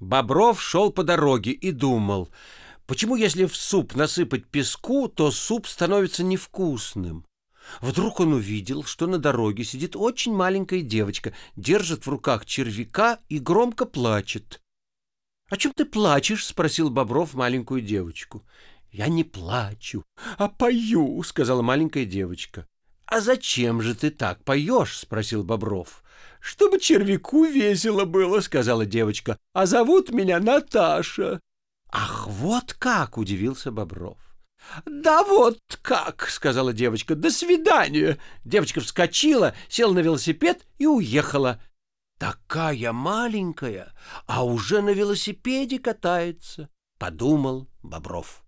Бобров шел по дороге и думал, почему, если в суп насыпать песку, то суп становится невкусным. Вдруг он увидел, что на дороге сидит очень маленькая девочка, держит в руках червяка и громко плачет. — О чем ты плачешь? — спросил Бобров маленькую девочку. — Я не плачу, а пою, — сказала маленькая девочка. — А зачем же ты так поешь? — спросил Бобров. — Чтобы червяку весело было, — сказала девочка. — А зовут меня Наташа. — Ах, вот как! — удивился Бобров. «Да вот как!» — сказала девочка. «До свидания!» Девочка вскочила, села на велосипед и уехала. «Такая маленькая, а уже на велосипеде катается!» — подумал Бобров.